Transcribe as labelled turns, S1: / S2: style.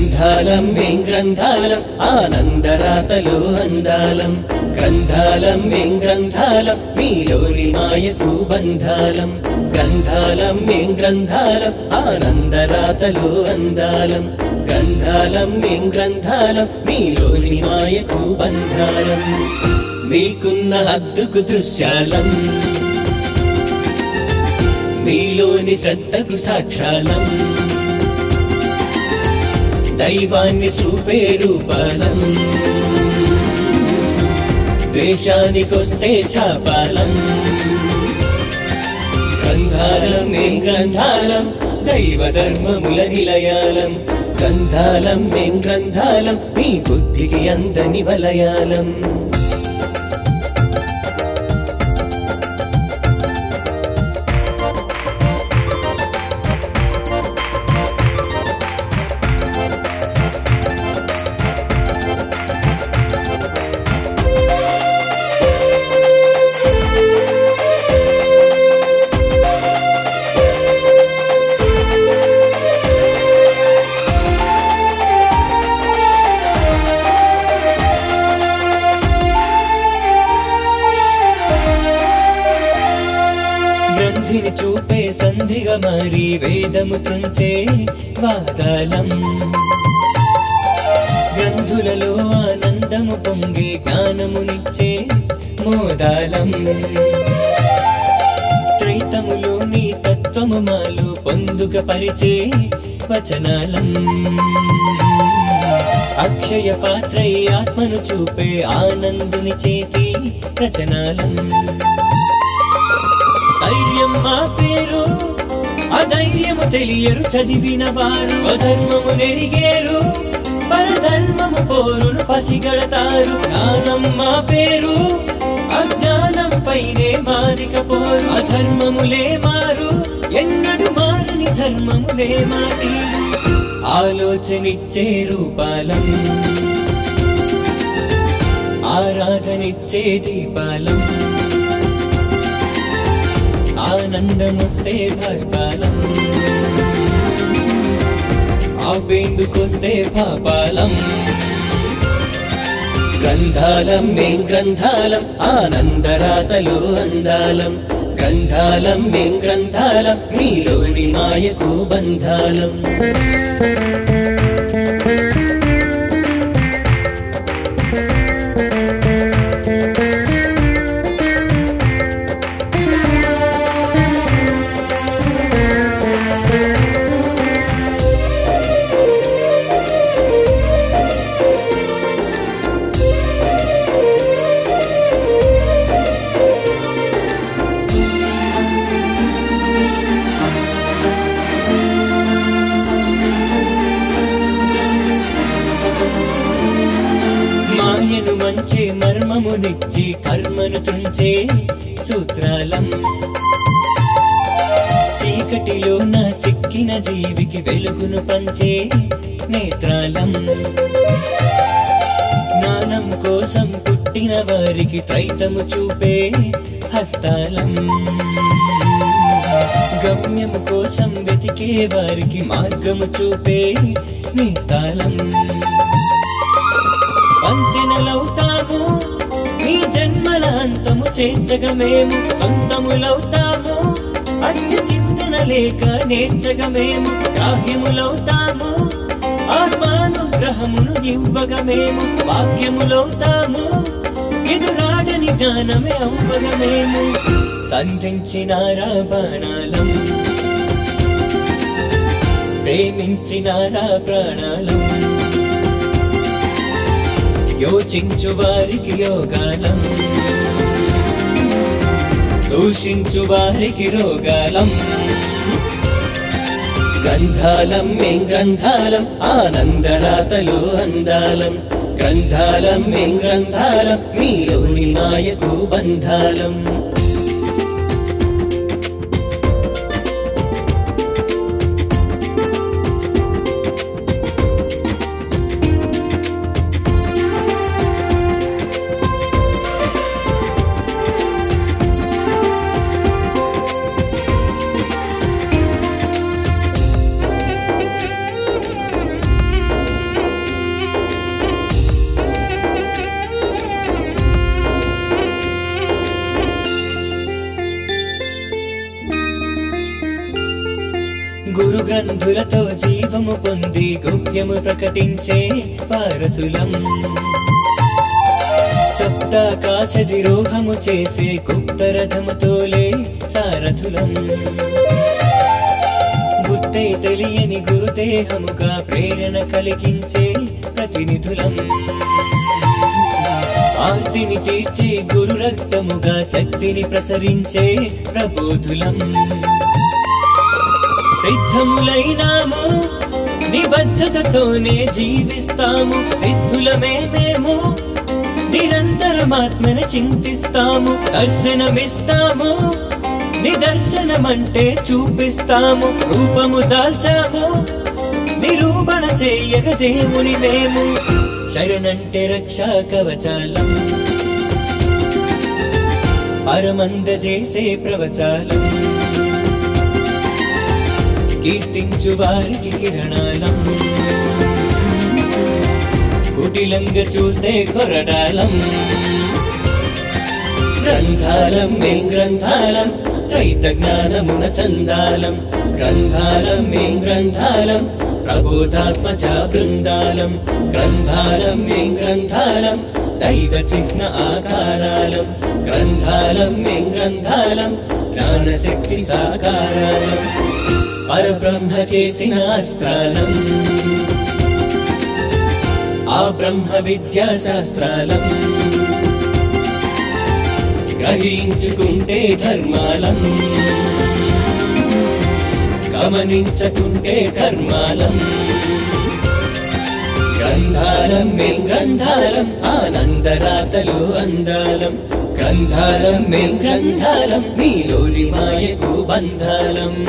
S1: గ్రంథాలం మేం గ్రంథాలం ఆనందరాతలు అందాలం. గ్రంథాలం మేం గ్రంథాలం మీలోని మాయకు బంధాలం. గ్రంథాలం మేం గ్రంథాలం ఆనందరాతలు అందాలం. గ్రంథాలం మేం గ్రంథాలం మీలోని మాయకు బంధాలం. మీకున్న హద్దుకు దృశ్యాలం. మీలోని శ్రద్ధకు సాక్షాలం. దైవాన్ని చూపే రూపాలం ద్వేషానికొస్తే శాపాలం గ్రంథాలం మేం గ్రంథాలం దైవ ధర్మముల నిలయాలం. గ్రంథాలం మేం గ్రంథాలం మీ బుద్ధికి అందని వలయాలం. గ్రంథిని చూపే సంధిగా మరి వేదము తుంచే వాదాలం గ్రంథులలో ఆనందము పొంగే జ్ఞానమునిచ్చే మోదాలం. త్రైతములోని తత్వము మాలు పొందుక పరిచే వచనాలం. అక్షయ పాత్రై ఆత్మను చూపే ఆనందుని చేతి రచనాలం తెలియరు చదివిన వారు. స్వధర్మము నెరిగేరు పరధర్మము పోరును పసిగడతారు. జ్ఞానం మా పేరు అజ్ఞానం పైనే మాదిక పోరు. అధర్మములే మారు ఎన్నడు మారని ధర్మములే మాటి. ఆలోచనిచ్చే రూపాలం ఆరాధనిచ్చే దీపాలం. ఆనందమొస్తే భాష్పాలం. ఆపేందుకొస్తే పాపాలం. గ్రంథాలం మేం గ్రంథాలం ఆనందరాతలో అందాలం. గ్రంథాలం మేం గ్రంథాలం మీలోని మాయకు బంధాలం. కర్మను సూత్రాలం. చీకటిలో నా చిక్కిన జీవికి వెలుగును పంచే నేత్రాలం. జ్ఞానం కోసం పుట్టిన వారికి త్రైతము చూపే హస్తాలం. గమ్యము కోసం వెతికే వారికి మార్గము చూపే నేస్తాలం వంతెనలవుతాము అంతము చేర్చగ మేము సొంతములవుతాము అన్య చింతన లేక నేర్చగ మేము గ్రాహ్యములవుతాము ఆత్మానుగ్రహమును ఇవ్వగ మేము వాక్యములవుతాము. ఎదురాడని జ్ఞానమే అవ్వగ మేము సంధించినారా బాణాలం ప్రేమించినారా ప్రాణాలం యోచించు వారికి యోగాలం. దూషించు వారికి రోగాలం. గంధాలం మేం గ్రంథాలం ఆనందరాతలు అందాలం. గ్రంథాలం మేం గ్రంథాలం మీలోని మాయకు బంధాలం. గురు గ్రంథులతో జీవము పొంది గుహ్యము ప్రకటించే పారసులం సప్తాకాశదిరోహము చేసే గుప్తరథముతోలే సారథులం. గుర్తే తెలియని గురుదేహముగా ప్రేరణ కలిగించే ప్రతినిధులం. ఆర్తిని తీర్చే గురు రక్తముగా శక్తిని ప్రసరించే ప్రబోధులం. సిద్ధములైనాము. నిబద్ధతతోనే జీవిస్తాము. సిద్ధులమే మేము. నిరంతరమాత్మని చింతిస్తాము. దర్శనమిస్తాము. నిదర్శనమంటే చూపిస్తాము. రూపము దాల్చాము. నిరూపణ చేయగ దేవుని మేము. శరణంటే రక్షా కవచాలం. పరమంద చేసే ప్రవచాలం. కీర్తించు వారికి కిరణాలం. కుటిలంగ చూస్తే కొరడాలం. గ్రంథాలం మే గ్రంథాలం త్రైత జ్ఞానమున చందాలం. గ్రంథాలం మే గ్రంథాలం ప్రబోధాత్మజ బృందాలం. గ్రంథాలం మే గ్రంథాలం దైవ చిహ్న ఆకారాలం. గ్రంథాలం మే గ్రంథాలం జ్ఞానశక్తి సాకారాలం. పరబ్రహ్మ చేసిన అస్త్రాలం. ఆ బ్రహ్మ విద్యా శాస్త్రాలం. గ్రహించుకుంటే ధర్మాలం. గమనించకుంటే కర్మాలం గ్రంథాలం మేం గ్రంథాలం ఆనందరాతలు అందాలం. గ్రంథాలం మేం గ్రంథాలం మీలోని మాయకు బంధాలం.